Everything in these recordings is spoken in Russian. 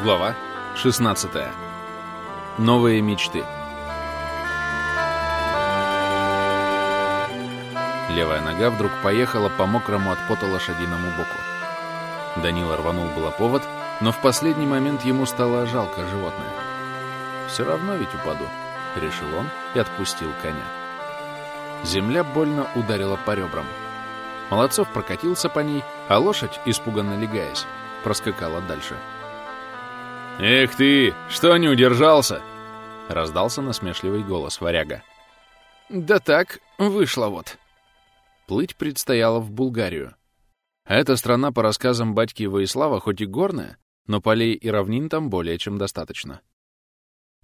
Глава 16. Новые мечты. Левая нога вдруг поехала по мокрому от пота лошадиному боку. Данила рванул было повод, но в последний момент ему стало жалко животное. «Все равно ведь упаду», — решил он и отпустил коня. Земля больно ударила по ребрам. Молодцов прокатился по ней, а лошадь, испуганно легаясь, проскакала дальше. «Эх ты, что не удержался?» — раздался насмешливый голос варяга. «Да так, вышло вот». Плыть предстояло в Булгарию. Эта страна, по рассказам батьки Воислава, хоть и горная, но полей и равнин там более чем достаточно.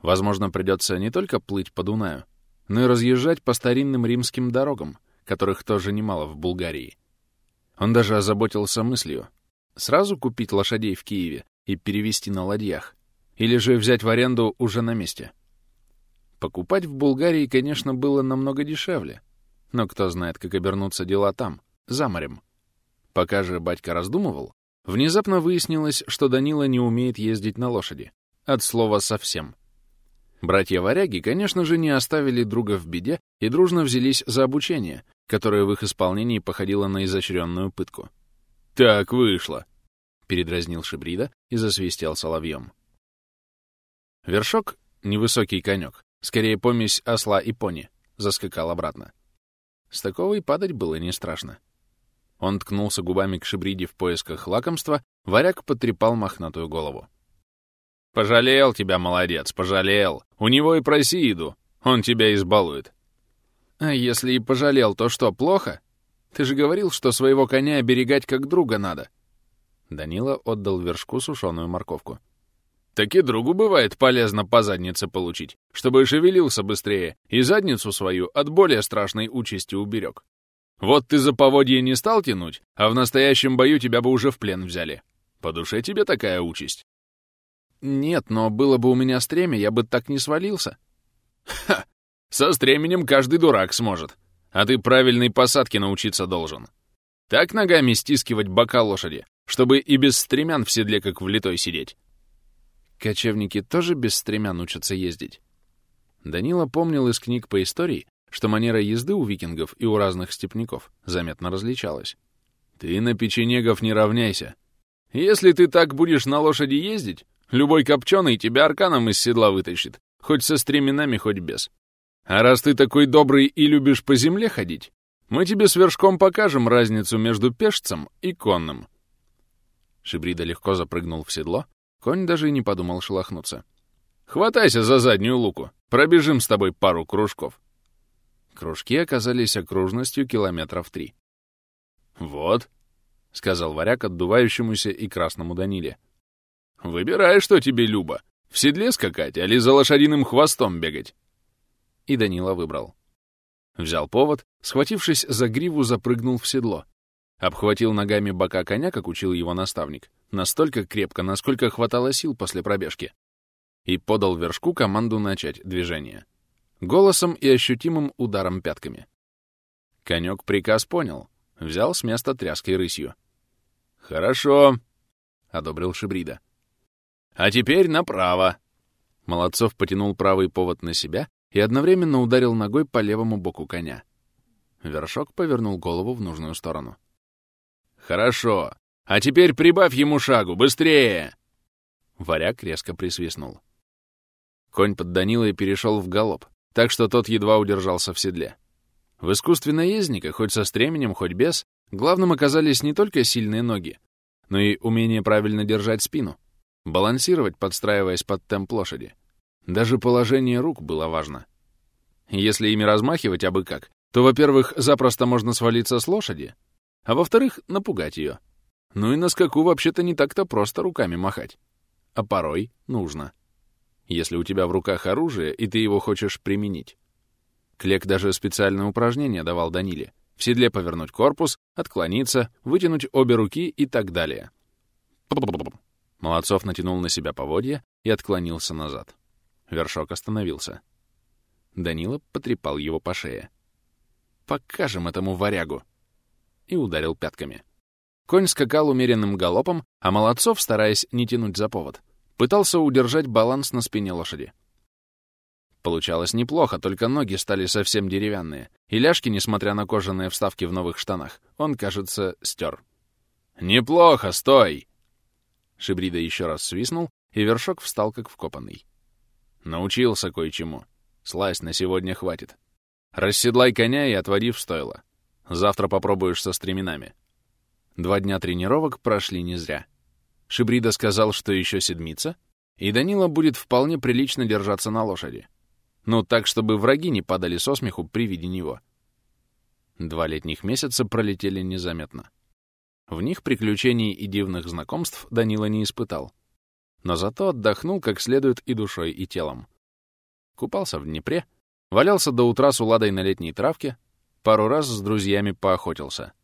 Возможно, придется не только плыть по Дунаю, но и разъезжать по старинным римским дорогам, которых тоже немало в Булгарии. Он даже озаботился мыслью — сразу купить лошадей в Киеве и перевести на ладьях, или же взять в аренду уже на месте. Покупать в Булгарии, конечно, было намного дешевле, но кто знает, как обернутся дела там, за морем. Пока же батька раздумывал, внезапно выяснилось, что Данила не умеет ездить на лошади. От слова совсем. Братья-варяги, конечно же, не оставили друга в беде и дружно взялись за обучение, которое в их исполнении походило на изощренную пытку. «Так вышло», — передразнил Шибрида и засвистел соловьем. Вершок, невысокий конек, скорее помесь осла и пони, заскакал обратно. С такого и падать было не страшно. Он ткнулся губами к Шибриде в поисках лакомства, варяг потрепал мохнатую голову. «Пожалел тебя, молодец, пожалел. У него и проси еду. Он тебя избалует». «А если и пожалел, то что, плохо? Ты же говорил, что своего коня оберегать как друга надо». Данила отдал вершку сушеную морковку. «Так и другу бывает полезно по заднице получить, чтобы шевелился быстрее и задницу свою от более страшной участи уберег. Вот ты за поводье не стал тянуть, а в настоящем бою тебя бы уже в плен взяли. По душе тебе такая участь?» «Нет, но было бы у меня стремя, я бы так не свалился». «Ха! Со стременем каждый дурак сможет, а ты правильной посадке научиться должен. Так ногами стискивать бока лошади, чтобы и без стремян в седле как влитой сидеть». Кочевники тоже без стремян учатся ездить. Данила помнил из книг по истории, что манера езды у викингов и у разных степняков заметно различалась. «Ты на печенегов не равняйся. Если ты так будешь на лошади ездить, Любой копченый тебя арканом из седла вытащит, хоть со стременами, хоть без. А раз ты такой добрый и любишь по земле ходить, мы тебе с вершком покажем разницу между пешцем и конным». Шибрида легко запрыгнул в седло, конь даже и не подумал шелохнуться. «Хватайся за заднюю луку, пробежим с тобой пару кружков». Кружки оказались окружностью километров три. «Вот», — сказал варяг отдувающемуся и красному Даниле. Выбирай, что тебе любо. В седле скакать, али за лошадиным хвостом бегать. И Данила выбрал. Взял повод, схватившись за гриву, запрыгнул в седло. Обхватил ногами бока коня, как учил его наставник, настолько крепко, насколько хватало сил после пробежки. И подал вершку команду начать движение. Голосом и ощутимым ударом пятками. Конек приказ понял. Взял с места тряской рысью. «Хорошо», — одобрил Шибрида. А теперь направо!» Молодцов потянул правый повод на себя и одновременно ударил ногой по левому боку коня. Вершок повернул голову в нужную сторону. «Хорошо. А теперь прибавь ему шагу, быстрее!» Варяг резко присвистнул. Конь под Данилой перешел в галоп, так что тот едва удержался в седле. В искусстве хоть со стременем, хоть без, главным оказались не только сильные ноги, но и умение правильно держать спину. Балансировать, подстраиваясь под темп лошади. Даже положение рук было важно. Если ими размахивать абы как, то, во-первых, запросто можно свалиться с лошади, а во-вторых, напугать ее. Ну и на скаку вообще-то не так-то просто руками махать. А порой нужно. Если у тебя в руках оружие, и ты его хочешь применить. Клек даже специальное упражнение давал Даниле. В седле повернуть корпус, отклониться, вытянуть обе руки и так далее. Молодцов натянул на себя поводья и отклонился назад. Вершок остановился. Данила потрепал его по шее. «Покажем этому варягу!» И ударил пятками. Конь скакал умеренным галопом, а Молодцов, стараясь не тянуть за повод, пытался удержать баланс на спине лошади. Получалось неплохо, только ноги стали совсем деревянные, и ляжки, несмотря на кожаные вставки в новых штанах, он, кажется, стер. «Неплохо, стой!» Шибрида еще раз свистнул, и вершок встал как вкопанный. «Научился кое-чему. Слазь на сегодня хватит. Расседлай коня и отводи в стойло. Завтра попробуешь со стременами». Два дня тренировок прошли не зря. Шибрида сказал, что еще седмица, и Данила будет вполне прилично держаться на лошади. Ну, так, чтобы враги не падали со смеху при виде него. Два летних месяца пролетели незаметно. В них приключений и дивных знакомств Данила не испытал. Но зато отдохнул как следует и душой, и телом. Купался в Днепре, валялся до утра с уладой на летней травке, пару раз с друзьями поохотился.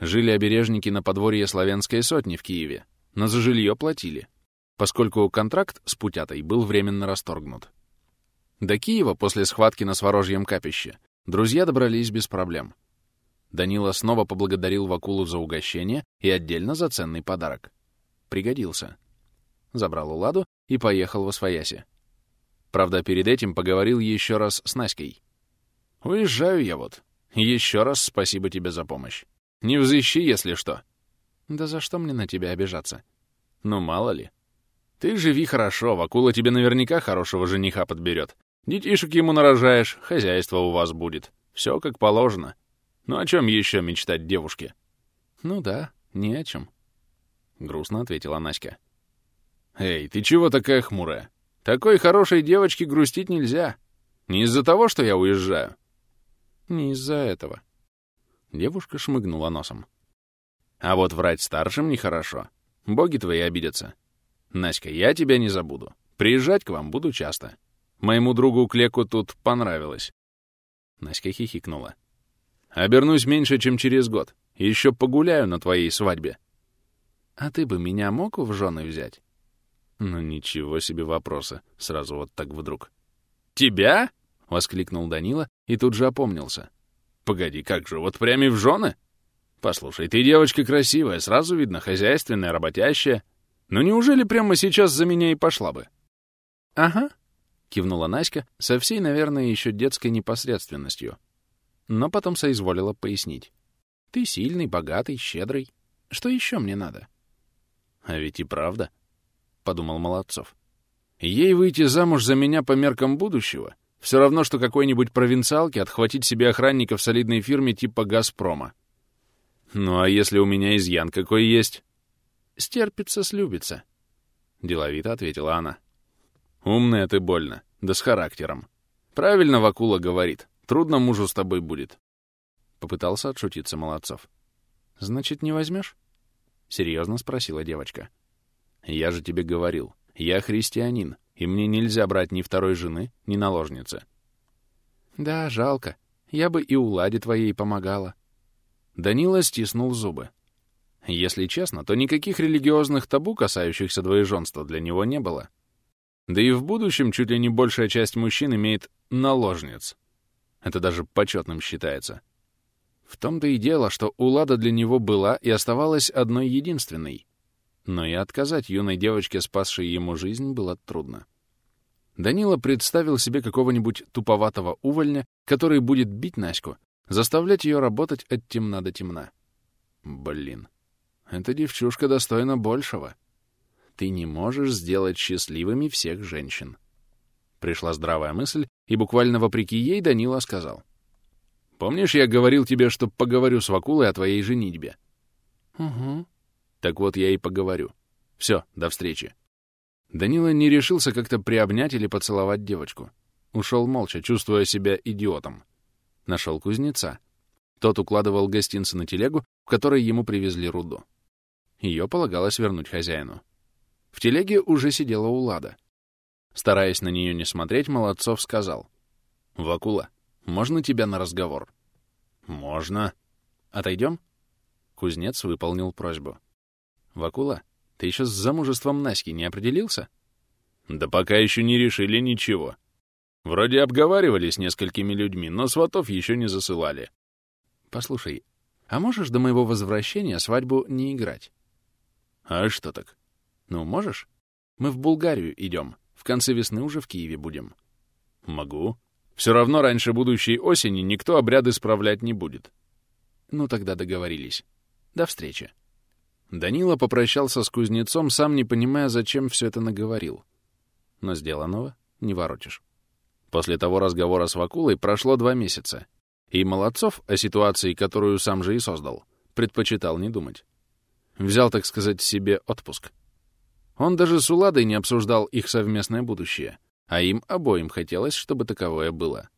Жили обережники на подворье Славянской сотни в Киеве, но за жилье платили, поскольку контракт с Путятой был временно расторгнут. До Киева после схватки на Сворожьем капище друзья добрались без проблем. Данила снова поблагодарил Вакулу за угощение и отдельно за ценный подарок. Пригодился. Забрал Уладу и поехал в Освояси. Правда, перед этим поговорил еще раз с Наськой. «Уезжаю я вот. Еще раз спасибо тебе за помощь. Не взыщи, если что». «Да за что мне на тебя обижаться?» «Ну, мало ли. Ты живи хорошо, Вакула тебе наверняка хорошего жениха подберет, Детишек ему нарожаешь, хозяйство у вас будет. Все как положено. Ну о чем еще мечтать девушке? Ну да, ни о чем. Грустно ответила Наська. Эй, ты чего такая хмурая? Такой хорошей девочке грустить нельзя. Не из-за того, что я уезжаю. Не из-за этого. Девушка шмыгнула носом. А вот врать старшим нехорошо. Боги твои обидятся. Наська, я тебя не забуду. Приезжать к вам буду часто. Моему другу Клеку тут понравилось. Наська хихикнула. Обернусь меньше, чем через год. Еще погуляю на твоей свадьбе. А ты бы меня мог в жены взять? Ну ничего себе вопроса. Сразу вот так вдруг. Тебя? Воскликнул Данила и тут же опомнился. Погоди, как же, вот прямо в жены? Послушай, ты девочка красивая, сразу видно, хозяйственная, работящая. Ну неужели прямо сейчас за меня и пошла бы? Ага, — кивнула Наська со всей, наверное, еще детской непосредственностью. Но потом соизволила пояснить. «Ты сильный, богатый, щедрый. Что еще мне надо?» «А ведь и правда», — подумал Молодцов. «Ей выйти замуж за меня по меркам будущего все равно, что какой-нибудь провинциалке отхватить себе охранника в солидной фирме типа «Газпрома». Ну а если у меня изъян какой есть?» «Стерпится, слюбится», — деловито ответила она. Умная ты больно, да с характером. Правильно Вакула говорит. Трудно мужу с тобой будет. Попытался отшутиться Молодцов. Значит, не возьмешь? Серьезно спросила девочка. Я же тебе говорил, я христианин, и мне нельзя брать ни второй жены, ни наложницы. Да, жалко. Я бы и Уладе твоей помогала. Данила стиснул зубы. Если честно, то никаких религиозных табу, касающихся двоеженства, для него не было. Да и в будущем чуть ли не большая часть мужчин имеет наложниц. Это даже почетным считается. В том-то и дело, что Улада для него была и оставалась одной единственной. Но и отказать юной девочке, спасшей ему жизнь, было трудно. Данила представил себе какого-нибудь туповатого увольня, который будет бить Наську, заставлять ее работать от темна до темна. Блин, эта девчушка достойна большего ты не можешь сделать счастливыми всех женщин. Пришла здравая мысль, и буквально вопреки ей Данила сказал. «Помнишь, я говорил тебе, что поговорю с Вакулой о твоей женитьбе?» «Угу». «Так вот, я и поговорю. Все, до встречи». Данила не решился как-то приобнять или поцеловать девочку. Ушел молча, чувствуя себя идиотом. Нашел кузнеца. Тот укладывал гостинцы на телегу, в которой ему привезли руду. Ее полагалось вернуть хозяину. В телеге уже сидела Улада. Стараясь на нее не смотреть, Молодцов сказал. «Вакула, можно тебя на разговор?» «Можно». «Отойдем?» Кузнец выполнил просьбу. «Вакула, ты еще с замужеством Наськи не определился?» «Да пока еще не решили ничего. Вроде обговаривали с несколькими людьми, но сватов еще не засылали». «Послушай, а можешь до моего возвращения свадьбу не играть?» «А что так? Ну, можешь? Мы в Булгарию идем. В конце весны уже в Киеве будем. Могу. Все равно раньше будущей осени никто обряды справлять не будет. Ну, тогда договорились. До встречи. Данила попрощался с кузнецом, сам не понимая, зачем все это наговорил. Но сделанного не воротишь. После того разговора с Вакулой прошло два месяца, и Молодцов о ситуации, которую сам же и создал, предпочитал не думать. Взял, так сказать, себе отпуск. Он даже с Уладой не обсуждал их совместное будущее, а им обоим хотелось, чтобы таковое было.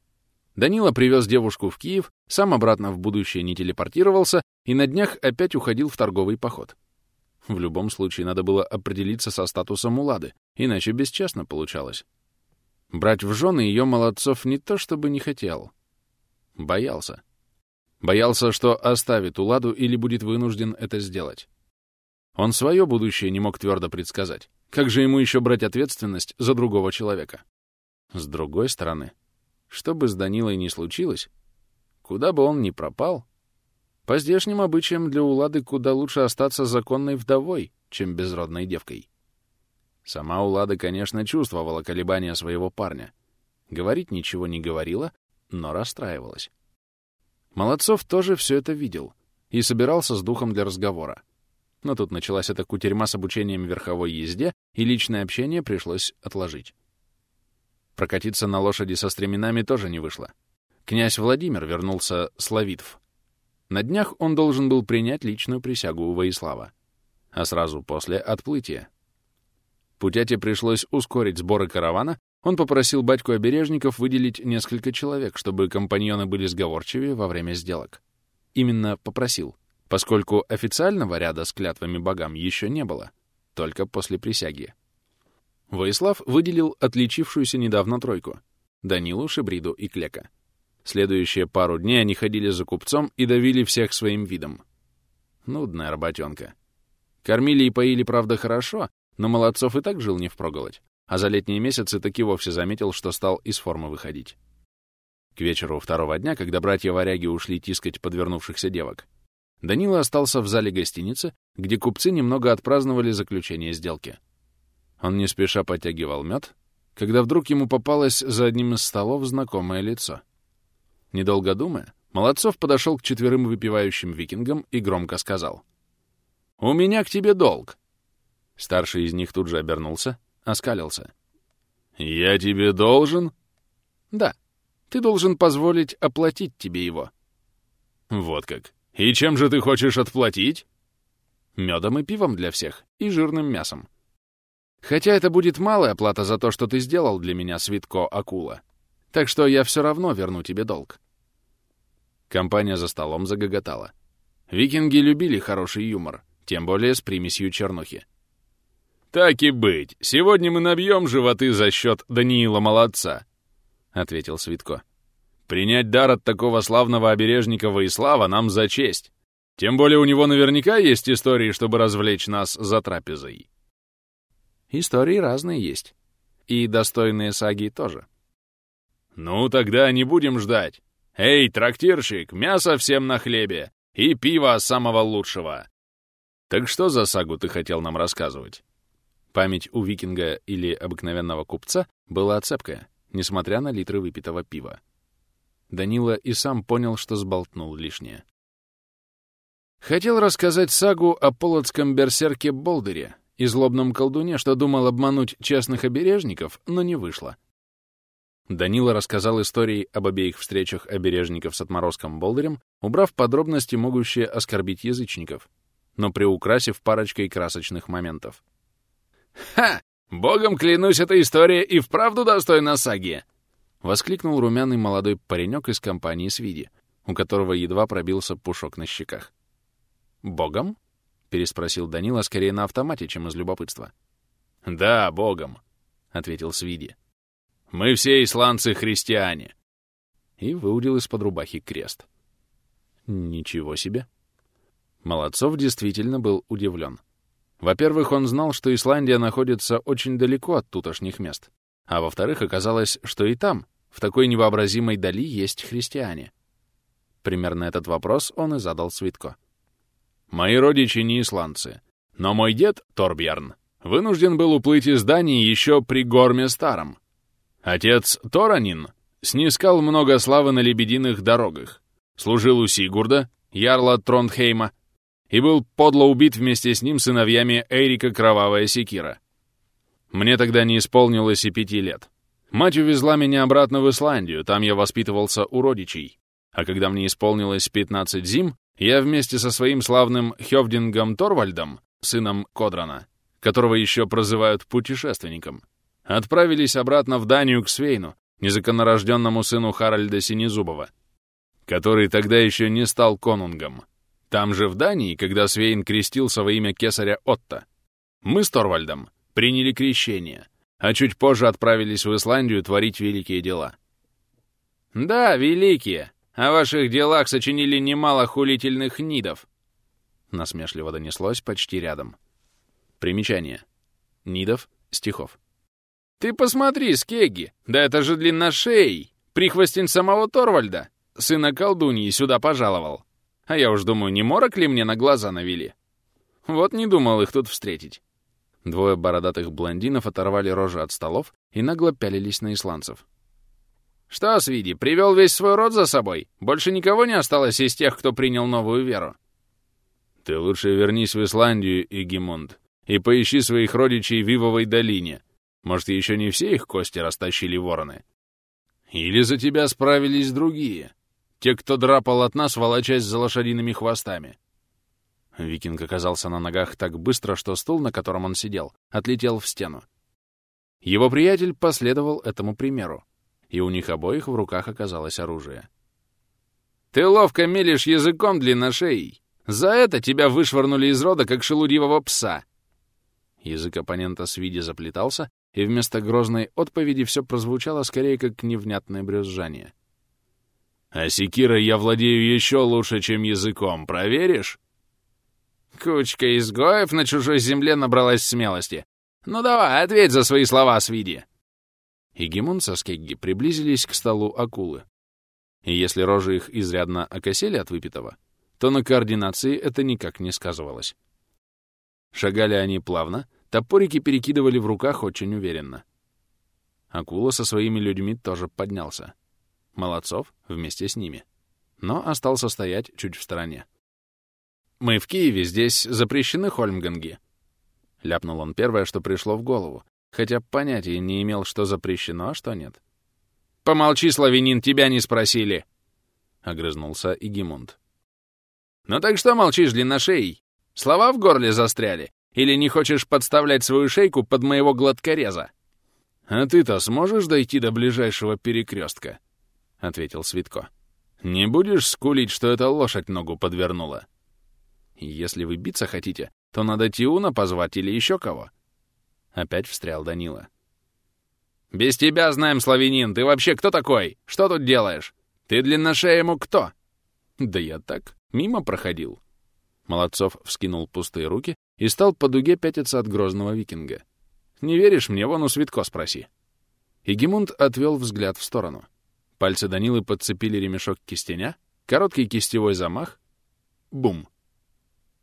Данила привез девушку в Киев, сам обратно в будущее не телепортировался и на днях опять уходил в торговый поход. В любом случае надо было определиться со статусом Улады, иначе бесчестно получалось. Брать в жены ее молодцов не то чтобы не хотел. Боялся. Боялся, что оставит Уладу или будет вынужден это сделать. Он свое будущее не мог твердо предсказать. Как же ему еще брать ответственность за другого человека? С другой стороны, что бы с Данилой ни случилось, куда бы он ни пропал, по здешним обычаям для Улады куда лучше остаться законной вдовой, чем безродной девкой. Сама Улада, конечно, чувствовала колебания своего парня. Говорить ничего не говорила, но расстраивалась. Молодцов тоже все это видел и собирался с духом для разговора. Но тут началась эта кутерьма с обучением верховой езде, и личное общение пришлось отложить. Прокатиться на лошади со стременами тоже не вышло. Князь Владимир вернулся с Лавитв. На днях он должен был принять личную присягу у Воислава. А сразу после отплытия. Путяте пришлось ускорить сборы каравана, он попросил батьку обережников выделить несколько человек, чтобы компаньоны были сговорчивее во время сделок. Именно попросил, поскольку официального ряда с клятвами богам еще не было, только после присяги. Воислав выделил отличившуюся недавно тройку — Данилу, Шибриду и Клека. Следующие пару дней они ходили за купцом и давили всех своим видом. Нудная работенка. Кормили и поили, правда, хорошо, но Молодцов и так жил не впроголодь, а за летние месяцы таки вовсе заметил, что стал из формы выходить. К вечеру второго дня, когда братья-варяги ушли тискать подвернувшихся девок, Данила остался в зале гостиницы, где купцы немного отпраздновали заключение сделки — он не спеша подтягивал мед, когда вдруг ему попалось за одним из столов знакомое лицо. Недолго думая, Молодцов подошел к четверым выпивающим викингам и громко сказал. «У меня к тебе долг!» Старший из них тут же обернулся, оскалился. «Я тебе должен?» «Да. Ты должен позволить оплатить тебе его». «Вот как. И чем же ты хочешь отплатить?» «Медом и пивом для всех, и жирным мясом. Хотя это будет малая плата за то, что ты сделал для меня, Свитко Акула. Так что я все равно верну тебе долг. Компания за столом загоготала. Викинги любили хороший юмор, тем более с примесью чернухи. «Так и быть. Сегодня мы набьем животы за счет Даниила Молодца», — ответил Свитко. «Принять дар от такого славного обережника Воислава нам за честь. Тем более у него наверняка есть истории, чтобы развлечь нас за трапезой». Истории разные есть. И достойные саги тоже. «Ну, тогда не будем ждать. Эй, трактирщик, мясо всем на хлебе и пиво самого лучшего!» «Так что за сагу ты хотел нам рассказывать?» Память у викинга или обыкновенного купца была цепкая, несмотря на литры выпитого пива. Данила и сам понял, что сболтнул лишнее. Хотел рассказать сагу о полоцком берсерке Болдере, и злобном колдуне, что думал обмануть честных обережников, но не вышло. Данила рассказал истории об обеих встречах обережников с отморозком Болдырем, убрав подробности, могущие оскорбить язычников, но приукрасив парочкой красочных моментов. «Ха! Богом клянусь, эта история и вправду достойна саги!» — воскликнул румяный молодой паренек из компании Свиди, у которого едва пробился пушок на щеках. «Богом?» переспросил Данила скорее на автомате, чем из любопытства. «Да, богом», — ответил Свиди. «Мы все исландцы-христиане». И выудил из-под рубахи крест. Ничего себе. Молодцов действительно был удивлен. Во-первых, он знал, что Исландия находится очень далеко от тутошних мест. А во-вторых, оказалось, что и там, в такой невообразимой дали, есть христиане. Примерно этот вопрос он и задал Свитко. Мои родичи не исландцы, но мой дед, Торбьярн, вынужден был уплыть из Дании еще при Горме Старом. Отец Торанин снискал много славы на лебединых дорогах, служил у Сигурда, ярла Тронхейма, и был подло убит вместе с ним сыновьями Эрика Кровавая Секира. Мне тогда не исполнилось и пяти лет. Мать увезла меня обратно в Исландию, там я воспитывался у родичей. А когда мне исполнилось 15 зим, я вместе со своим славным Хёвдингом Торвальдом, сыном Кодрана, которого еще прозывают путешественником, отправились обратно в Данию к Свейну, незаконнорожденному сыну Харальда Синезубова, который тогда еще не стал конунгом. Там же в Дании, когда Свейн крестился во имя кесаря Отто, мы с Торвальдом приняли крещение, а чуть позже отправились в Исландию творить великие дела. «Да, великие. О ваших делах сочинили немало хулительных нидов», — насмешливо донеслось почти рядом. Примечание. Нидов, стихов. «Ты посмотри, Скегги, да это же длинношей, прихвостень самого Торвальда, сына колдуньи, сюда пожаловал. А я уж думаю, не морок ли мне на глаза навели? Вот не думал их тут встретить». Двое бородатых блондинов оторвали рожи от столов и нагло пялились на исландцев. «Что, Свиди, привел весь свой род за собой? Больше никого не осталось из тех, кто принял новую веру?» «Ты лучше вернись в Исландию, Игимунд, и поищи своих родичей в Ивовой долине. Может, еще не все их кости растащили вороны? Или за тебя справились другие, те, кто драпал от нас, волочась за лошадиными хвостами?» Викинг оказался на ногах так быстро, что стул, на котором он сидел, отлетел в стену. Его приятель последовал этому примеру, и у них обоих в руках оказалось оружие. «Ты ловко мелешь языком длинношеей! За это тебя вышвырнули из рода, как шелудивого пса!» Язык оппонента с виде заплетался, и вместо грозной отповеди все прозвучало скорее как невнятное брюзжание. «А секирой я владею еще лучше, чем языком, проверишь?» Кучка изгоев на чужой земле набралась смелости. Ну давай, ответь за свои слова, Свиди. Игимон со Скегги приблизились к столу акулы. И если рожи их изрядно окосели от выпитого, то на координации это никак не сказывалось. Шагали они плавно, топорики перекидывали в руках очень уверенно. Акула со своими людьми тоже поднялся. Молодцов вместе с ними. Но остался стоять чуть в стороне. «Мы в Киеве, здесь запрещены хольмганги», — ляпнул он первое, что пришло в голову, хотя понятия не имел, что запрещено, а что нет. «Помолчи, славянин, тебя не спросили!» — огрызнулся Игимунд. «Ну так что молчишь, длинношеей? Слова в горле застряли? Или не хочешь подставлять свою шейку под моего гладкореза?» «А ты-то сможешь дойти до ближайшего перекрестка?» — ответил Свитко. «Не будешь скулить, что эта лошадь ногу подвернула?» Если вы биться хотите, то надо Тиуна позвать или еще кого. Опять встрял Данила. «Без тебя знаем, славянин, ты вообще кто такой? Что тут делаешь? Ты длинношеему кто?» «Да я так, мимо проходил». Молодцов вскинул пустые руки и стал по дуге пятиться от грозного викинга. «Не веришь мне? Вон у Свитко спроси». Игимунд отвел взгляд в сторону. Пальцы Данилы подцепили ремешок кистеня, короткий кистевой замах. Бум!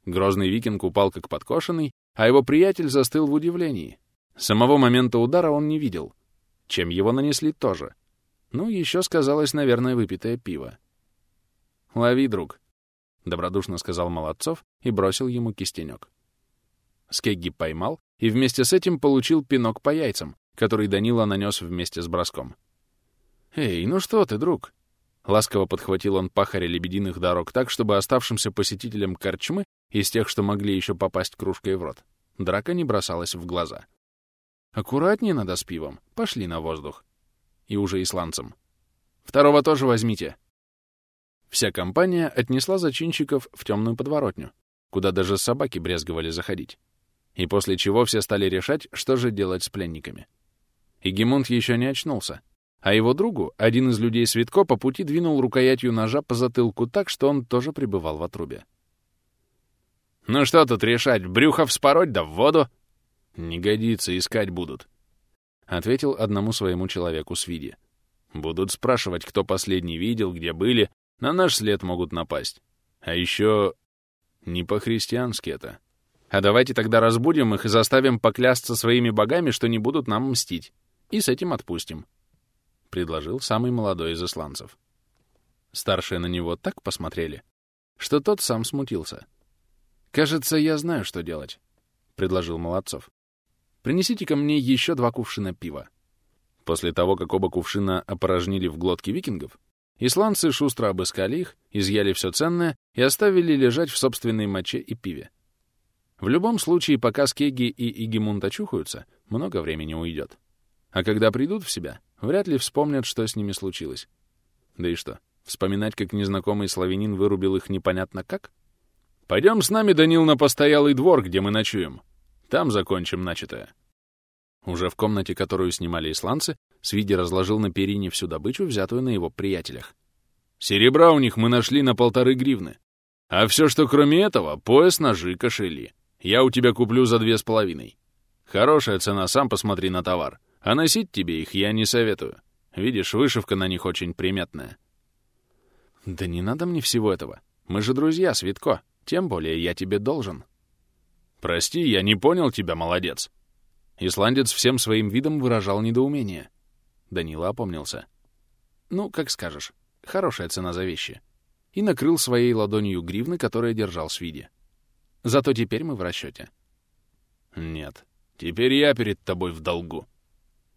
Грозный викинг упал как подкошенный, а его приятель застыл в удивлении. Самого момента удара он не видел. Чем его нанесли тоже. Ну, еще сказалось, наверное, выпитое пиво. «Лови, друг», — добродушно сказал Молодцов и бросил ему кистенек. Скегги поймал и вместе с этим получил пинок по яйцам, который Данила нанес вместе с броском. «Эй, ну что ты, друг?» Ласково подхватил он пахаря лебединых дорог так, чтобы оставшимся посетителям корчмы из тех, что могли еще попасть кружкой в рот. Драка не бросалась в глаза. «Аккуратнее надо с пивом. Пошли на воздух». И уже исландцам. «Второго тоже возьмите». Вся компания отнесла зачинщиков в темную подворотню, куда даже собаки брезговали заходить. И после чего все стали решать, что же делать с пленниками. Игимунд еще не очнулся, а его другу, один из людей Светко, по пути двинул рукоятью ножа по затылку так, что он тоже пребывал в отрубе. «Ну что тут решать, брюхо вспороть да в воду?» «Не годится, искать будут», — ответил одному своему человеку Свиди. «Будут спрашивать, кто последний видел, где были, на наш след могут напасть. А еще не по-христиански это». А давайте тогда разбудим их и заставим поклясться своими богами, что не будут нам мстить. И с этим отпустим», — предложил самый молодой из исландцев. Старшие на него так посмотрели, что тот сам смутился. «Кажется, я знаю, что делать», — предложил Молодцов. «Принесите-ка мне еще два кувшина пива». После того, как оба кувшина опорожнили в глотке викингов, исландцы шустро обыскали их, изъяли все ценное и оставили лежать в собственной моче и пиве. В любом случае, пока Скеги и Игимунд очухаются, много времени уйдет. А когда придут в себя, вряд ли вспомнят, что с ними случилось. Да и что, вспоминать, как незнакомый славянин вырубил их непонятно как? Пойдем с нами, Данил, на постоялый двор, где мы ночуем. Там закончим начатое. Уже в комнате, которую снимали исландцы, Свиди разложил на перине всю добычу, взятую на его приятелях. Серебра у них мы нашли на полторы гривны. А все, что кроме этого, пояс, ножи, кошели. Я у тебя куплю за две с половиной. Хорошая цена, сам посмотри на товар. А носить тебе их я не советую. Видишь, вышивка на них очень приметная. Да не надо мне всего этого. Мы же друзья, Светко. Тем более я тебе должен. Прости, я не понял тебя, молодец. Исландец всем своим видом выражал недоумение. Данила опомнился. Ну, как скажешь. Хорошая цена за вещи. И накрыл своей ладонью гривны, которая держал Свиди. Зато теперь мы в расчете. Нет, теперь я перед тобой в долгу.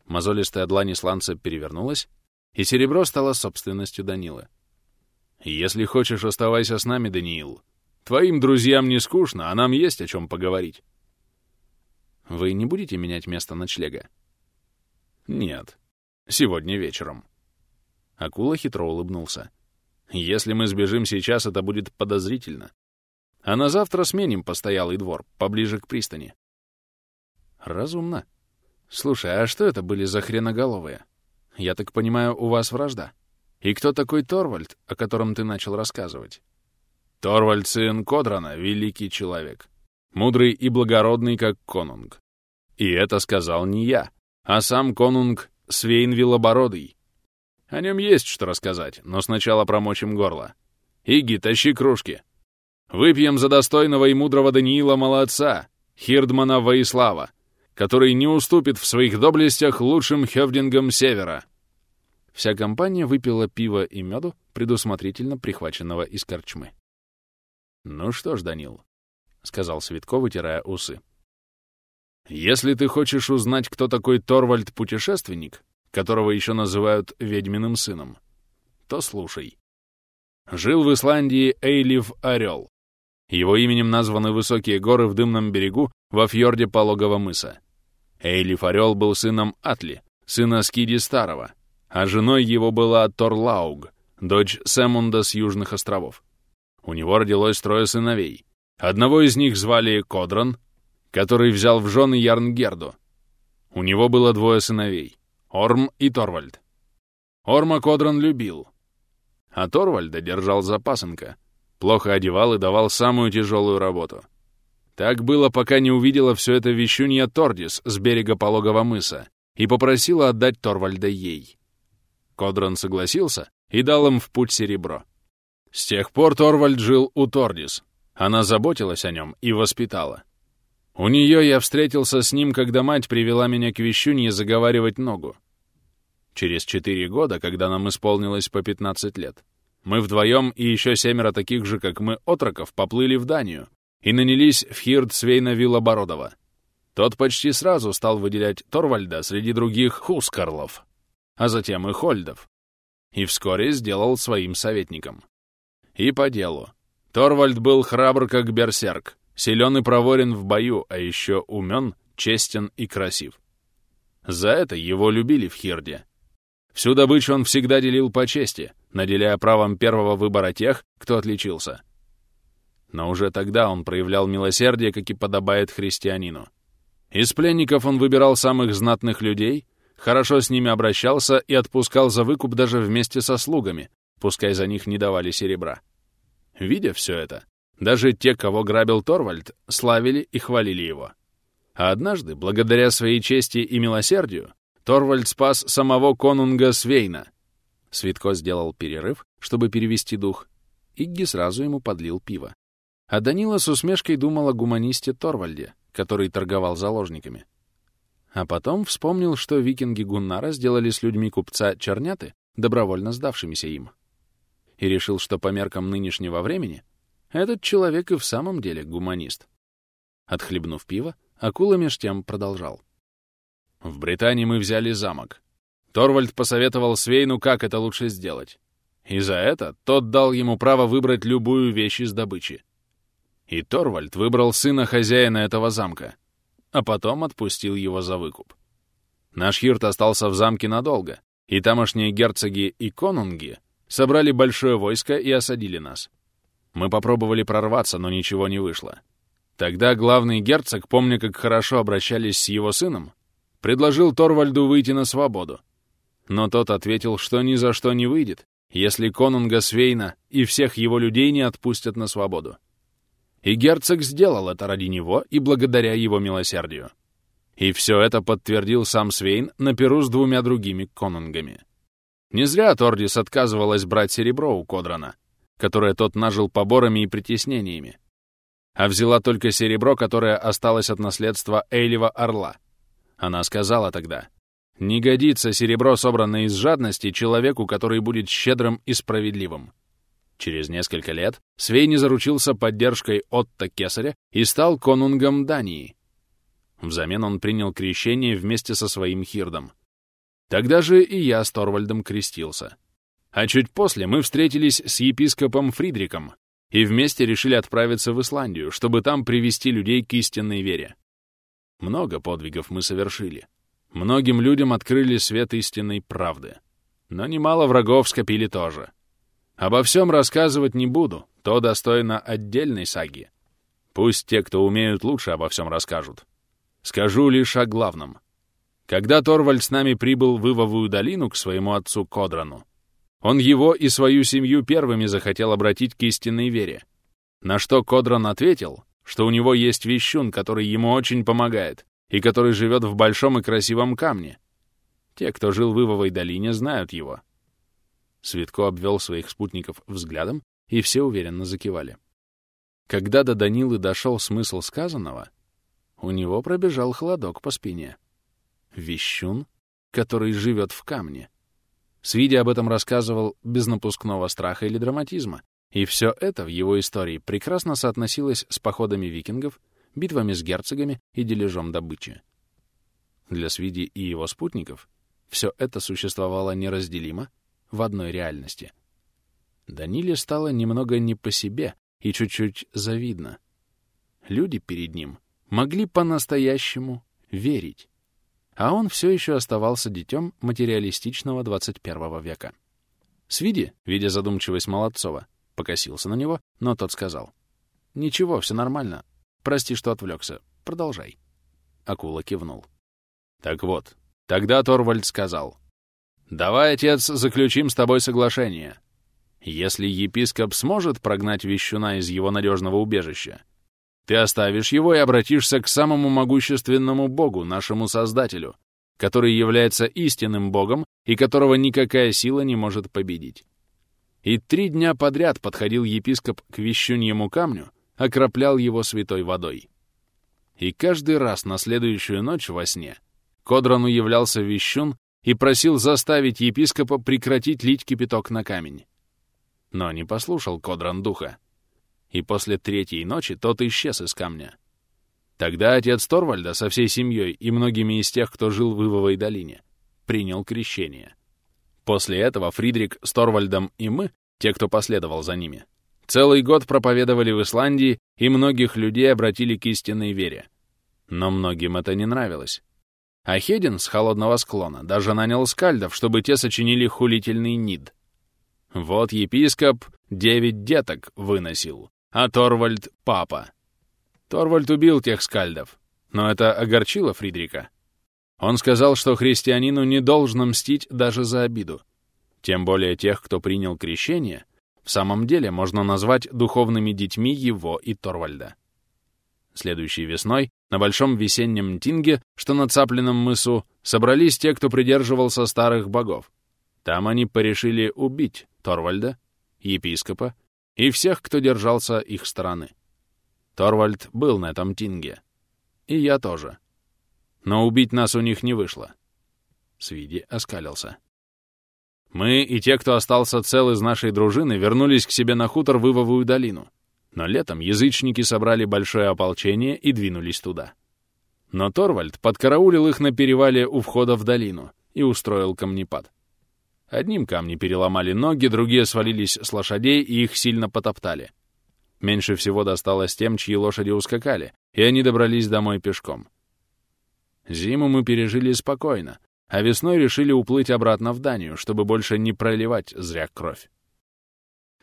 Мозолистая длань сланца перевернулась, и серебро стало собственностью Данилы. Если хочешь, оставайся с нами, Даниил. Твоим друзьям не скучно, а нам есть о чем поговорить. Вы не будете менять место ночлега? Нет. Сегодня вечером. Акула хитро улыбнулся. Если мы сбежим сейчас, это будет подозрительно. А на завтра сменим постоялый двор, поближе к пристани. Разумно. Слушай, а что это были за хреноголовые? Я так понимаю, у вас вражда. И кто такой Торвальд, о котором ты начал рассказывать? Торвальд, сын Кодрана, великий человек. Мудрый и благородный, как конунг. И это сказал не я, а сам конунг Свейн Вилобородый. О нем есть что рассказать, но сначала промочим горло. Иги, тащи кружки. Выпьем за достойного и мудрого Даниила Молодца, Хирдмана Воислава, который не уступит в своих доблестях лучшим хевдингам Севера. Вся компания выпила пиво и меду, предусмотрительно прихваченного из корчмы. «Ну что ж, Данил», — сказал Светко, вытирая усы. «Если ты хочешь узнать, кто такой Торвальд-путешественник, которого еще называют ведьминым сыном, то слушай. Жил в Исландии Эйлив Орел, его именем названы высокие горы в дымном берегу во фьорде Пологого мыса. Эйлиф Орел был сыном Атли, сына Скиди Старого, а женой его была Торлауг, дочь Сэмунда с Южных островов. У него родилось трое сыновей. Одного из них звали Кодран, который взял в жены Ярнгерду. У него было двое сыновей — Орм и Торвальд. Орма Кодран любил, а Торвальда держал за пасынка, Плохо одевал и давал самую тяжелую работу. Так было, пока не увидела все это вещунья Тордис с берега пологого мыса и попросила отдать Торвальда ей. Кодран согласился и дал им в путь серебро. С тех пор Торвальд жил у Тордис. Она заботилась о нем и воспитала. У нее я встретился с ним, когда мать привела меня к вещунье заговаривать ногу. Через четыре года, когда нам исполнилось по 15 лет, мы вдвоем и еще семеро таких же, как мы, отроков, поплыли в Данию и нанялись в Хирд Свейна Виллобородова. Тот почти сразу стал выделять Торвальда среди других хускарлов, а затем и хольдов, и вскоре сделал своим советником. И по делу. Торвальд был храбр, как берсерк, силен и проворен в бою, а еще умен, честен и красив. За это его любили в Хирде. Всю добычу он всегда делил по чести, наделяя правом первого выбора тех, кто отличился. Но уже тогда он проявлял милосердие, как и подобает христианину. Из пленников он выбирал самых знатных людей, хорошо с ними обращался и отпускал за выкуп даже вместе со слугами, пускай за них не давали серебра. Видя все это, даже те, кого грабил Торвальд, славили и хвалили его. А однажды, благодаря своей чести и милосердию, Торвальд спас самого конунга Свейна. Свитко сделал перерыв, чтобы перевести дух. Игги сразу ему подлил пиво. А Данила с усмешкой думал о гуманисте Торвальде, который торговал заложниками. А потом вспомнил, что викинги Гуннара сделали с людьми купца Черняты, добровольно сдавшимися им. И решил, что по меркам нынешнего времени этот человек и в самом деле гуманист. Отхлебнув пиво, акула меж тем продолжал. В Британии мы взяли замок. Торвальд посоветовал Свейну, как это лучше сделать. И за это тот дал ему право выбрать любую вещь из добычи. И Торвальд выбрал сына хозяина этого замка, а потом отпустил его за выкуп. Наш Хирт остался в замке надолго, и тамошние герцоги и конунги собрали большое войско и осадили нас. Мы попробовали прорваться, но ничего не вышло. Тогда главный герцог, помня, как хорошо обращались с его сыном, предложил Торвальду выйти на свободу. Но тот ответил, что ни за что не выйдет, если конунга Свейна и всех его людей не отпустят на свободу. И герцог сделал это ради него и благодаря его милосердию. И все это подтвердил сам Свейн на перу с двумя другими конунгами. Не зря Тордис отказывалась брать серебро у Кодрана, которое тот нажил поборами и притеснениями, а взяла только серебро, которое осталось от наследства Эйлева Орла. Она сказала тогда, «Не годится серебро, собранное из жадности, человеку, который будет щедрым и справедливым. Через несколько лет Свейни заручился поддержкой Отто Кесаря и стал конунгом Дании. Взамен он принял крещение вместе со своим хирдом. Тогда же и я с Торвальдом крестился. А чуть после мы встретились с епископом Фридриком и вместе решили отправиться в Исландию, чтобы там привести людей к истинной вере. Много подвигов мы совершили. Многим людям открыли свет истинной правды. Но немало врагов скопили тоже. Обо всем рассказывать не буду, то достойно отдельной саги. Пусть те, кто умеют, лучше обо всем расскажут. Скажу лишь о главном. Когда Торвальд с нами прибыл в Ивовую долину к своему отцу Кодрану, он его и свою семью первыми захотел обратить к истинной вере. На что Кодран ответил, что у него есть вещун, который ему очень помогает, и который живет в большом и красивом камне. Те, кто жил в Ивовой долине, знают его. Светко обвел своих спутников взглядом, и все уверенно закивали. Когда до Данилы дошел смысл сказанного, у него пробежал холодок по спине. Вещун, который живет в камне. Свиди об этом рассказывал без напускного страха или драматизма, и все это в его истории прекрасно соотносилось с походами викингов, битвами с герцогами и дележом добычи. Для Свиди и его спутников все это существовало неразделимо в одной реальности. Даниле стало немного не по себе и чуть-чуть завидно. Люди перед ним могли по-настоящему верить. А он все еще оставался детем материалистичного 21 века. Свиди, видя задумчивость Молодцова, покосился на него, но тот сказал. «Ничего, все нормально. Прости, что отвлекся. Продолжай». Акула кивнул. «Так вот, тогда Торвальд сказал. «Давай, отец, заключим с тобой соглашение. Если епископ сможет прогнать вещуна из его надежного убежища, ты оставишь его и обратишься к самому могущественному Богу, нашему Создателю, который является истинным Богом и которого никакая сила не может победить. И три дня подряд подходил епископ к вещуньему камню, окроплял его святой водой. И каждый раз на следующую ночь во сне Кодрану являлся вещун и просил заставить епископа прекратить лить кипяток на камень. Но не послушал Кодран духа. И после третьей ночи тот исчез из камня. Тогда отец Торвальда со всей семьей и многими из тех, кто жил в Ивовой долине, принял крещение. После этого Фридрик с Торвальдом и мы, те, кто последовал за ними, целый год проповедовали в Исландии и многих людей обратили к истинной вере. Но многим это не нравилось. А Хедин с холодного склона даже нанял скальдов, чтобы те сочинили хулительный нид. Вот епископ девять деток выносил, а Торвальд — папа. Торвальд убил тех скальдов, но это огорчило Фридрика. Он сказал, что христианину не должно мстить даже за обиду. Тем более тех, кто принял крещение, в самом деле можно назвать духовными детьми его и Торвальда. Следующей весной на большом весеннем тинге, что на Цапленном мысу, собрались те, кто придерживался старых богов. Там они порешили убить Торвальда, епископа и всех, кто держался их стороны. Торвальд был на этом тинге. И я тоже. Но убить нас у них не вышло. Свиди оскалился. Мы и те, кто остался цел из нашей дружины, вернулись к себе на хутор в Ивовую долину. Но летом язычники собрали большое ополчение и двинулись туда. Но Торвальд подкараулил их на перевале у входа в долину и устроил камнепад. Одним камни переломали ноги, другие свалились с лошадей и их сильно потоптали. Меньше всего досталось тем, чьи лошади ускакали, и они добрались домой пешком. Зиму мы пережили спокойно, а весной решили уплыть обратно в Данию, чтобы больше не проливать зря кровь.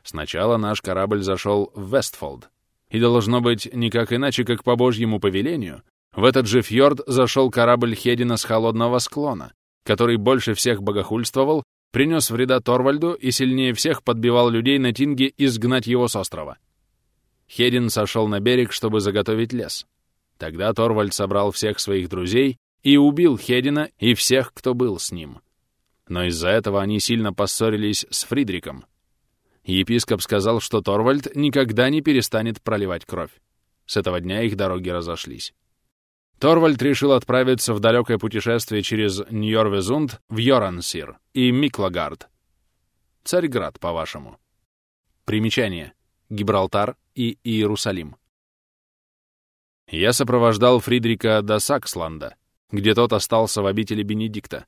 Сначала наш корабль зашел в Вестфолд, и должно быть никак иначе, как по божьему повелению, в этот же фьорд зашел корабль Хедина с холодного склона, который больше всех богохульствовал принес вреда Торвальду и сильнее всех подбивал людей на Тинге изгнать его с острова. Хедин сошел на берег, чтобы заготовить лес. Тогда Торвальд собрал всех своих друзей и убил Хедина и всех, кто был с ним. Но из-за этого они сильно поссорились с Фридриком. Епископ сказал, что Торвальд никогда не перестанет проливать кровь. С этого дня их дороги разошлись. Торвальд решил отправиться в далекое путешествие через Ньорвезунд в Йорансир и Миклагард. Царьград, по-вашему. Примечание. Гибралтар и Иерусалим. Я сопровождал Фридрика до Саксланда, где тот остался в обители Бенедикта,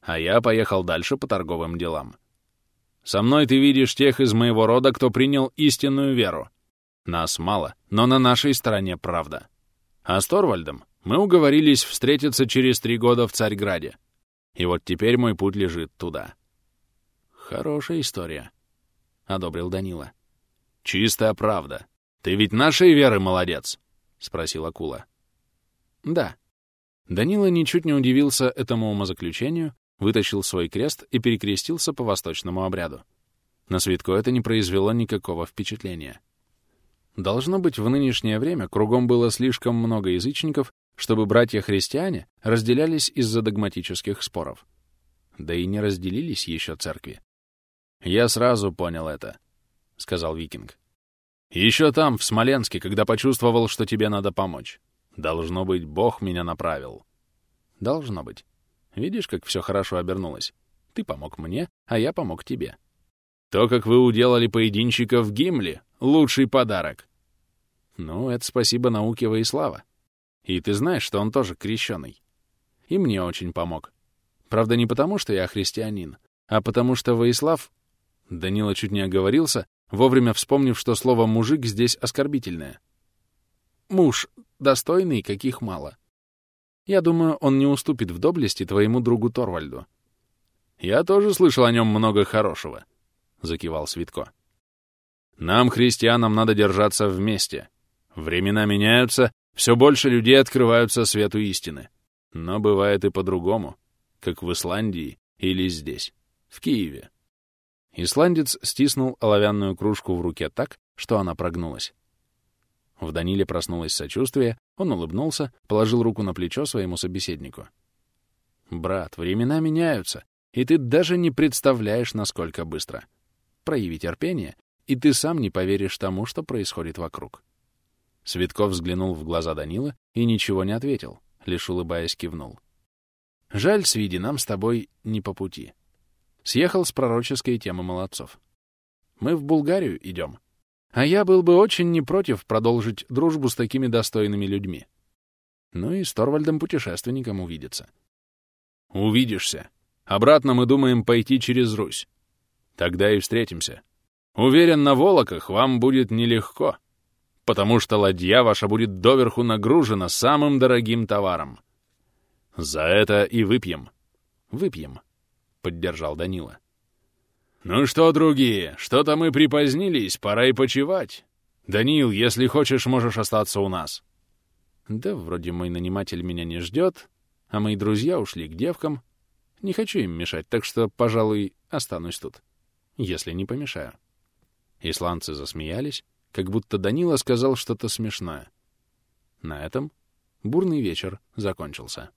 а я поехал дальше по торговым делам. Со мной ты видишь тех из моего рода, кто принял истинную веру. Нас мало, но на нашей стороне правда. А с Торвальдом мы уговорились встретиться через три года в Царьграде. И вот теперь мой путь лежит туда. Хорошая история, — одобрил Данила. Чистая правда. Ты ведь нашей веры молодец, — спросил Акула. Да. Данила ничуть не удивился этому умозаключению, вытащил свой крест и перекрестился по восточному обряду. На Светко это не произвело никакого впечатления. Должно быть, в нынешнее время кругом было слишком много язычников, чтобы братья-христиане разделялись из-за догматических споров. Да и не разделились еще церкви. «Я сразу понял это», — сказал викинг. «Еще там, в Смоленске, когда почувствовал, что тебе надо помочь. Должно быть, Бог меня направил». «Должно быть. Видишь, как все хорошо обернулось? Ты помог мне, а я помог тебе». «То, как вы уделали поединщика в Гимле, лучший подарок». «Ну, это спасибо науке Воислава. И ты знаешь, что он тоже крещеный. И мне очень помог. Правда, не потому, что я христианин, а потому что Воислав... Данила чуть не оговорился, вовремя вспомнив, что слово «мужик» здесь оскорбительное. Муж, достойный, каких мало. Я думаю, он не уступит в доблести твоему другу Торвальду. Я тоже слышал о нем много хорошего, — закивал Свитко. Нам, христианам, надо держаться вместе. Времена меняются, все больше людей открываются свету истины. Но бывает и по-другому, как в Исландии или здесь, в Киеве. Исландец стиснул оловянную кружку в руке так, что она прогнулась. В Даниле проснулось сочувствие, он улыбнулся, положил руку на плечо своему собеседнику. «Брат, времена меняются, и ты даже не представляешь, насколько быстро. Прояви терпение, и ты сам не поверишь тому, что происходит вокруг». Светков взглянул в глаза Данила и ничего не ответил, лишь улыбаясь кивнул. «Жаль, Свиди, нам с тобой не по пути». Съехал с пророческой темы молодцов. «Мы в Булгарию идем. А я был бы очень не против продолжить дружбу с такими достойными людьми. Ну и с Торвальдом-путешественником увидеться». «Увидишься. Обратно мы думаем пойти через Русь. Тогда и встретимся. Уверен, на Волоках вам будет нелегко» потому что ладья ваша будет доверху нагружена самым дорогим товаром. За это и выпьем. Выпьем, — поддержал Данила. Ну что, другие, что-то мы припозднились, пора и почевать. Данил, если хочешь, можешь остаться у нас. Да, вроде мой наниматель меня не ждет, а мои друзья ушли к девкам. Не хочу им мешать, так что, пожалуй, останусь тут, если не помешаю. Исландцы засмеялись, как будто Данила сказал что-то смешное. На этом бурный вечер закончился.